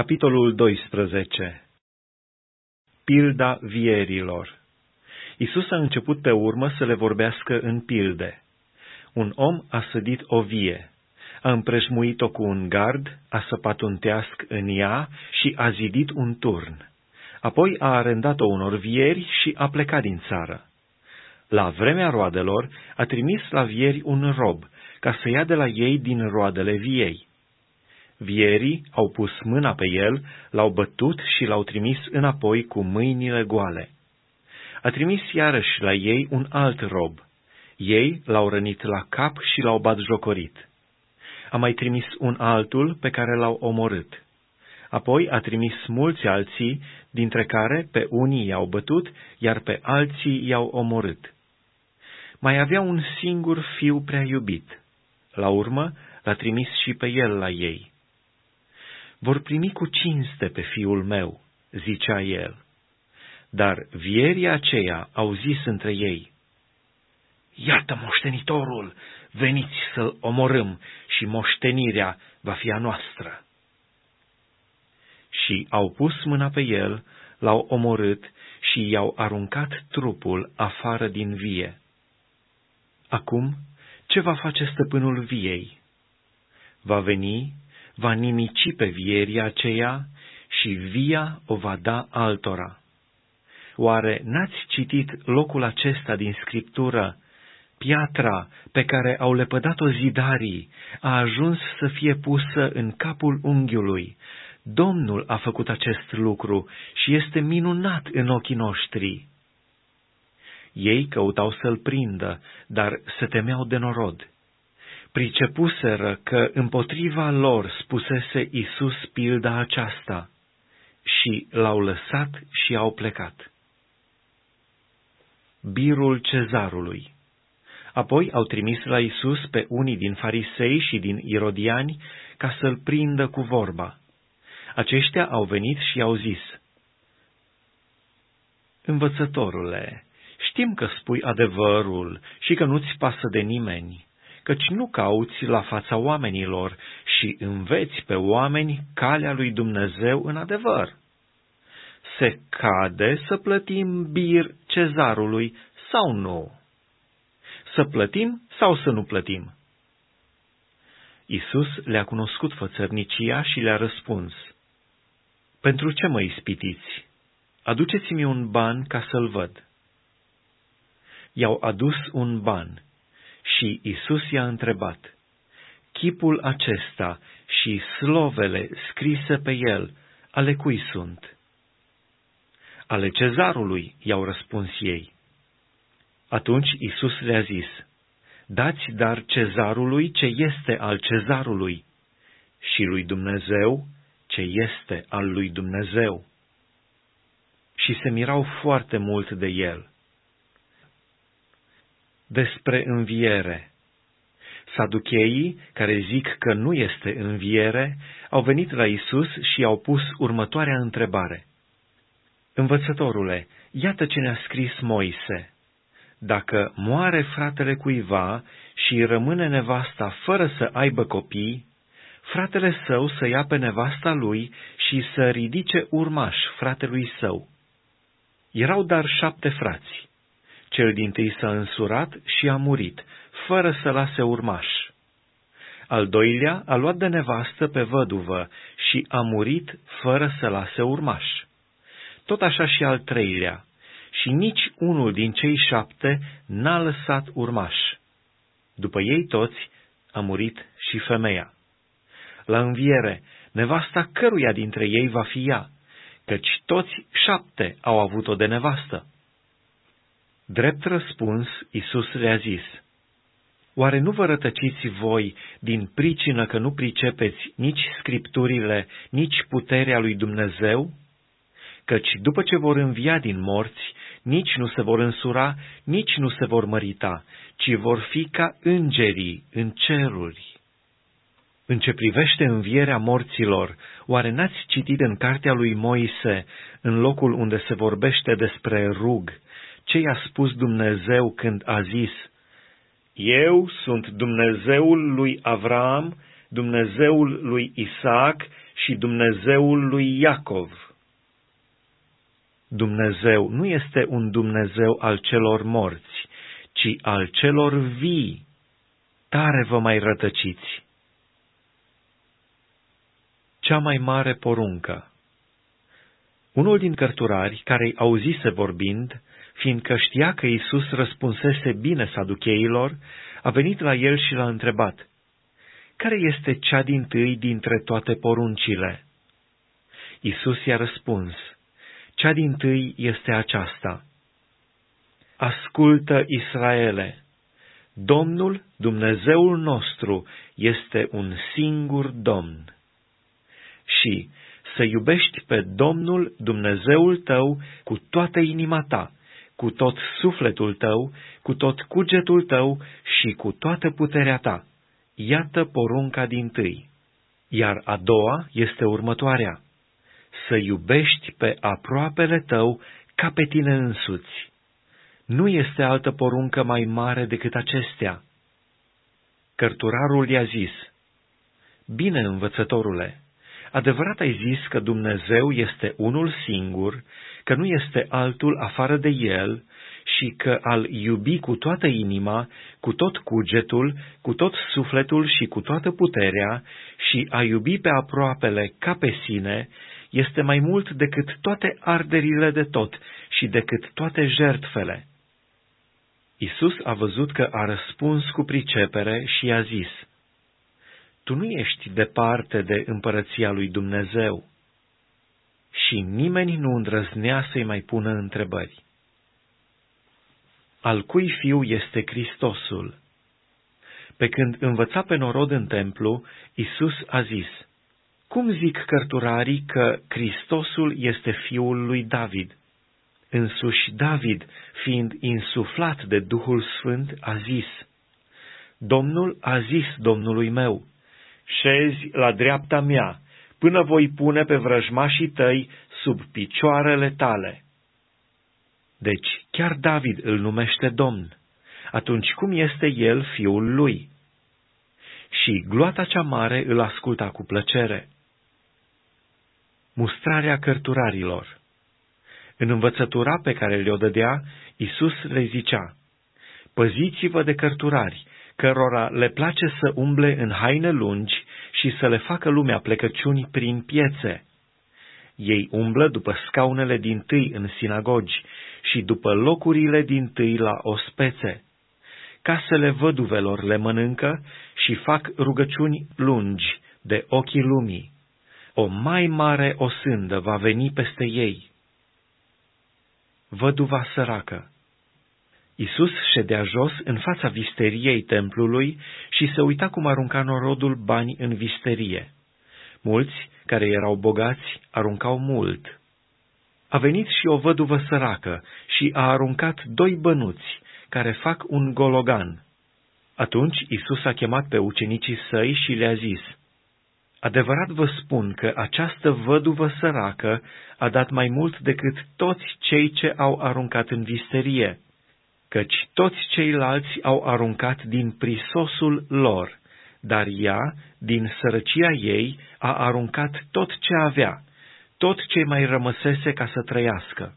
Capitolul 12 Pilda vierilor Isus a început pe urmă să le vorbească în pilde. Un om a sădit o vie, a împrejmuit-o cu un gard, a săpat un teasc în ea și a zidit un turn. Apoi a arendat-o unor vieri și a plecat din țară. La vremea roadelor a trimis la vieri un rob, ca să ia de la ei din roadele viei Vierii au pus mâna pe el, l-au bătut și l-au trimis înapoi cu mâinile goale. A trimis iarăși la ei un alt rob. Ei l-au rănit la cap și l-au batjocorit. A mai trimis un altul pe care l-au omorât. Apoi a trimis mulți alții, dintre care pe unii i-au bătut, iar pe alții i-au omorât. Mai avea un singur fiu prea iubit. La urmă l-a trimis și pe el la ei vor primi cu cinste pe fiul meu, zicea el. Dar vierii aceia au zis între ei, Iată moștenitorul, veniți să-l omorâm și moștenirea va fi a noastră. Și au pus mâna pe el, l-au omorât și i-au aruncat trupul afară din vie. Acum, ce va face stăpânul viei? Va veni va nimici pe vieria aceea și via o va da altora. Oare n-ați citit locul acesta din Scriptură? Piatra pe care au lepădat-o zidarii a ajuns să fie pusă în capul unghiului. Domnul a făcut acest lucru și este minunat în ochii noștri. Ei căutau să-l prindă, dar se temeau de norod pricepuseră că împotriva lor spusese Isus pilda aceasta și l-au lăsat și au plecat. Birul cezarului Apoi au trimis la Isus pe unii din farisei și din irodiani ca să-l prindă cu vorba. Aceștia au venit și au zis, Învățătorule, știm că spui adevărul și că nu-ți pasă de nimeni căci nu cauți la fața oamenilor și înveți pe oameni calea lui Dumnezeu în adevăr. Se cade să plătim bir cezarului sau nu? Să plătim sau să nu plătim? Isus le-a cunoscut fățărnicia și le-a răspuns, Pentru ce mă ispitiți? Aduceți-mi un ban ca să-l văd. I-au adus un ban și Isus i-a întrebat, Chipul acesta și slovele scrise pe el, ale cui sunt? Ale cezarului, i-au răspuns ei. Atunci Isus le-a zis, Dați dar cezarului ce este al cezarului și lui Dumnezeu ce este al lui Dumnezeu. Și se mirau foarte mult de el despre înviere. Saducheii, care zic că nu este înviere, au venit la Isus și au pus următoarea întrebare. Învățătorule, iată ce ne-a scris Moise. Dacă moare fratele cuiva și rămâne nevasta fără să aibă copii, fratele său să ia pe nevasta lui și să ridice urmaș fratelui său. Erau dar șapte frați. Cel din tâi s-a însurat și a murit, fără să lase urmaș. Al doilea a luat de nevastă pe văduvă și a murit fără să lase urmaș. Tot așa și al treilea, și nici unul din cei șapte n-a lăsat urmaș. După ei toți a murit și femeia. La înviere, nevasta căruia dintre ei va fi ea, căci toți șapte au avut-o de nevastă. Drept răspuns, Isus le-a zis, Oare nu vă rătăciți voi din pricină că nu pricepeți nici scripturile, nici puterea lui Dumnezeu? Căci după ce vor învia din morți, nici nu se vor însura, nici nu se vor mărita, ci vor fi ca îngerii în ceruri. În ce privește învierea morților, oare n-ați citit în cartea lui Moise, în locul unde se vorbește despre rug, ce i-a spus Dumnezeu când a zis, Eu sunt Dumnezeul lui Avram, Dumnezeul lui Isaac și Dumnezeul lui Iacov. Dumnezeu nu este un Dumnezeu al celor morți, ci al celor vii. Tare vă mai rătăciți. Cea mai mare poruncă Unul din cărturari, care i auzise vorbind, fiindcă știa că Isus răspunsese bine saducheilor, a venit la el și l-a întrebat, Care este cea din tâi dintre toate poruncile? Isus i-a răspuns, Cea din tâi este aceasta. Ascultă, Israele! Domnul, Dumnezeul nostru, este un singur Domn. Și să iubești pe Domnul Dumnezeul tău cu toată inima ta, cu tot sufletul tău, cu tot cugetul tău și cu toată puterea ta. Iată porunca din tâi. Iar a doua este următoarea. Să iubești pe aproapele tău ca pe tine însuți. Nu este altă poruncă mai mare decât acestea. Cărturarul i-a zis, Bine, învățătorule, adevărat ai zis că Dumnezeu este unul singur, că nu este altul afară de El și că al iubi cu toată inima, cu tot cugetul, cu tot sufletul și cu toată puterea și a iubi pe aproapele ca pe sine, este mai mult decât toate arderile de tot și decât toate jertfele. Isus a văzut că a răspuns cu pricepere și a zis, Tu nu ești departe de împărăția lui Dumnezeu. Și nimeni nu îndrăznea să-i mai pună întrebări. Al cui fiu este Hristosul? Pe când învăța pe norod în templu, Isus a zis, Cum zic cărturarii că Hristosul este fiul lui David? Însuși David, fiind insuflat de Duhul Sfânt, a zis, Domnul a zis Domnului meu, șezi la dreapta mea, până voi pune pe vrăjmașii tăi sub picioarele tale. Deci, chiar David îl numește Domn. Atunci cum este el fiul lui? Și gloata cea mare îl asculta cu plăcere. Mustrarea cărturarilor în învățătura pe care le-o dădea, Isus le zicea, Păziți-vă de cărturari, cărora le place să umble în haine lungi și să le facă lumea plecăciuni prin piețe. Ei umblă după scaunele din tâi în sinagogi și după locurile din tâi la ospețe. Casele văduvelor le mănâncă și fac rugăciuni lungi de ochii lumii. O mai mare osândă va veni peste ei văduva săracă. Isus ședea jos în fața visteriei templului și se uita cum arunca norodul bani în visterie. Mulți, care erau bogați, aruncau mult. A venit și o văduvă săracă și a aruncat doi bănuți, care fac un gologan. Atunci Isus a chemat pe ucenicii săi și le-a zis, Adevărat vă spun că această văduvă săracă a dat mai mult decât toți cei ce au aruncat în visterie, căci toți ceilalți au aruncat din prisosul lor, dar ea, din sărăcia ei, a aruncat tot ce avea, tot ce mai rămăsese ca să trăiască.